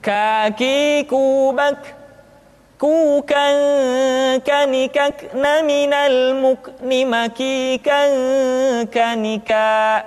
kaki kubak kukan kanikak naminal mukni makikan kanika